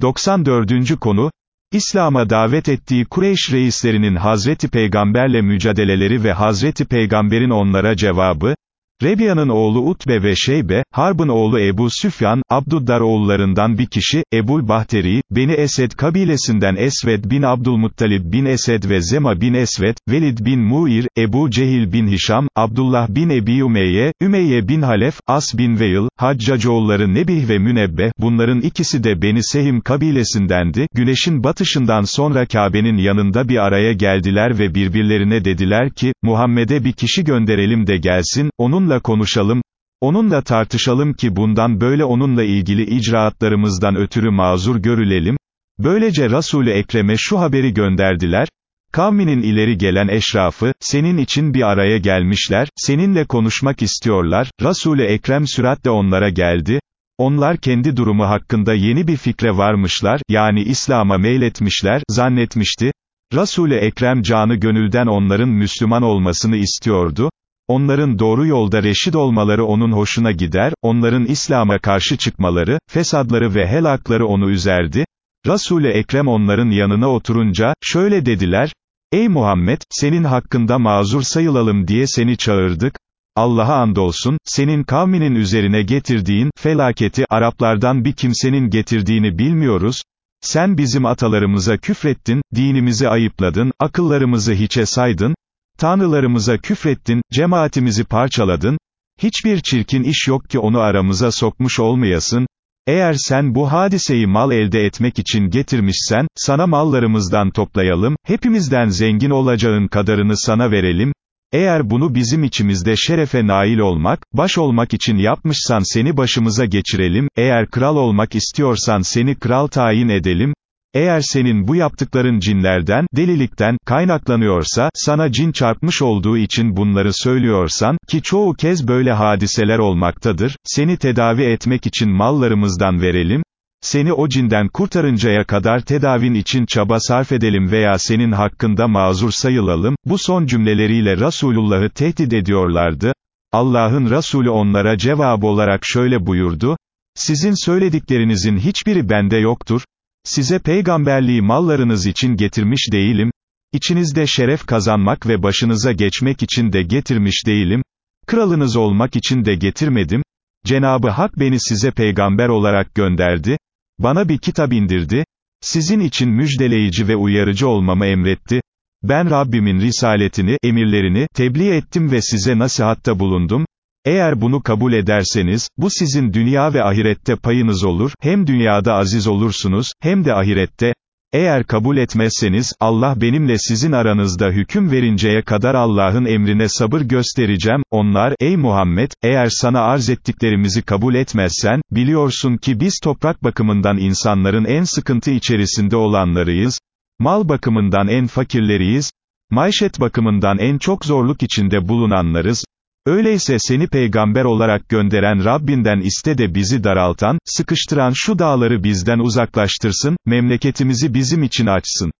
94. konu, İslam'a davet ettiği Kureyş reislerinin Hazreti Peygamberle mücadeleleri ve Hazreti Peygamber'in onlara cevabı, Rebiya'nın oğlu Utbe ve Şeybe, Harb'ın oğlu Ebu Süfyan, Abduddar oğullarından bir kişi, Ebul Bahteri, Beni Esed kabilesinden Esved bin Abdülmuttalib bin Esed ve Zema bin Esved, Velid bin Muir, Ebu Cehil bin Hişam, Abdullah bin Ebi Ümeyye, Ümeyye bin Halef, As bin Veil, Haccacoğulları Nebih ve Münebbe, bunların ikisi de Beni Sehim kabilesindendi, güneşin batışından sonra Kabe'nin yanında bir araya geldiler ve birbirlerine dediler ki, Muhammed'e bir kişi gönderelim de gelsin, onun onunla konuşalım, onunla tartışalım ki bundan böyle onunla ilgili icraatlarımızdan ötürü mazur görülelim, böylece Resul-i Ekrem'e şu haberi gönderdiler, Kavminin ileri gelen eşrafı, senin için bir araya gelmişler, seninle konuşmak istiyorlar, Resul-i Ekrem süratle onlara geldi, onlar kendi durumu hakkında yeni bir fikre varmışlar, yani İslam'a meyletmişler, zannetmişti, Resul-i Ekrem canı gönülden onların Müslüman olmasını istiyordu, Onların doğru yolda reşit olmaları onun hoşuna gider, onların İslam'a karşı çıkmaları, fesadları ve helakları onu üzerdi. Resul-i Ekrem onların yanına oturunca, şöyle dediler, Ey Muhammed, senin hakkında mazur sayılalım diye seni çağırdık, Allah'a andolsun, senin kavminin üzerine getirdiğin, felaketi, Araplardan bir kimsenin getirdiğini bilmiyoruz, sen bizim atalarımıza küfrettin, dinimizi ayıpladın, akıllarımızı hiçe saydın, Tanrılarımıza küfrettin, cemaatimizi parçaladın, hiçbir çirkin iş yok ki onu aramıza sokmuş olmayasın, eğer sen bu hadiseyi mal elde etmek için getirmişsen, sana mallarımızdan toplayalım, hepimizden zengin olacağın kadarını sana verelim, eğer bunu bizim içimizde şerefe nail olmak, baş olmak için yapmışsan seni başımıza geçirelim, eğer kral olmak istiyorsan seni kral tayin edelim, eğer senin bu yaptıkların cinlerden, delilikten, kaynaklanıyorsa, sana cin çarpmış olduğu için bunları söylüyorsan, ki çoğu kez böyle hadiseler olmaktadır, seni tedavi etmek için mallarımızdan verelim, seni o cinden kurtarıncaya kadar tedavin için çaba sarf edelim veya senin hakkında mazur sayılalım, bu son cümleleriyle Resulullah'ı tehdit ediyorlardı, Allah'ın Resulü onlara cevap olarak şöyle buyurdu, sizin söylediklerinizin hiçbiri bende yoktur, Size peygamberliği mallarınız için getirmiş değilim, içinizde şeref kazanmak ve başınıza geçmek için de getirmiş değilim, kralınız olmak için de getirmedim, Cenabı Hak beni size peygamber olarak gönderdi, bana bir kitap indirdi, sizin için müjdeleyici ve uyarıcı olmamı emretti, ben Rabbimin risaletini, emirlerini, tebliğ ettim ve size nasihatta bulundum, eğer bunu kabul ederseniz, bu sizin dünya ve ahirette payınız olur, hem dünyada aziz olursunuz, hem de ahirette, eğer kabul etmezseniz, Allah benimle sizin aranızda hüküm verinceye kadar Allah'ın emrine sabır göstereceğim, onlar, ey Muhammed, eğer sana arz ettiklerimizi kabul etmezsen, biliyorsun ki biz toprak bakımından insanların en sıkıntı içerisinde olanlarıyız, mal bakımından en fakirleriyiz, maişet bakımından en çok zorluk içinde bulunanlarız, Öyleyse seni peygamber olarak gönderen Rabbinden iste de bizi daraltan, sıkıştıran şu dağları bizden uzaklaştırsın, memleketimizi bizim için açsın.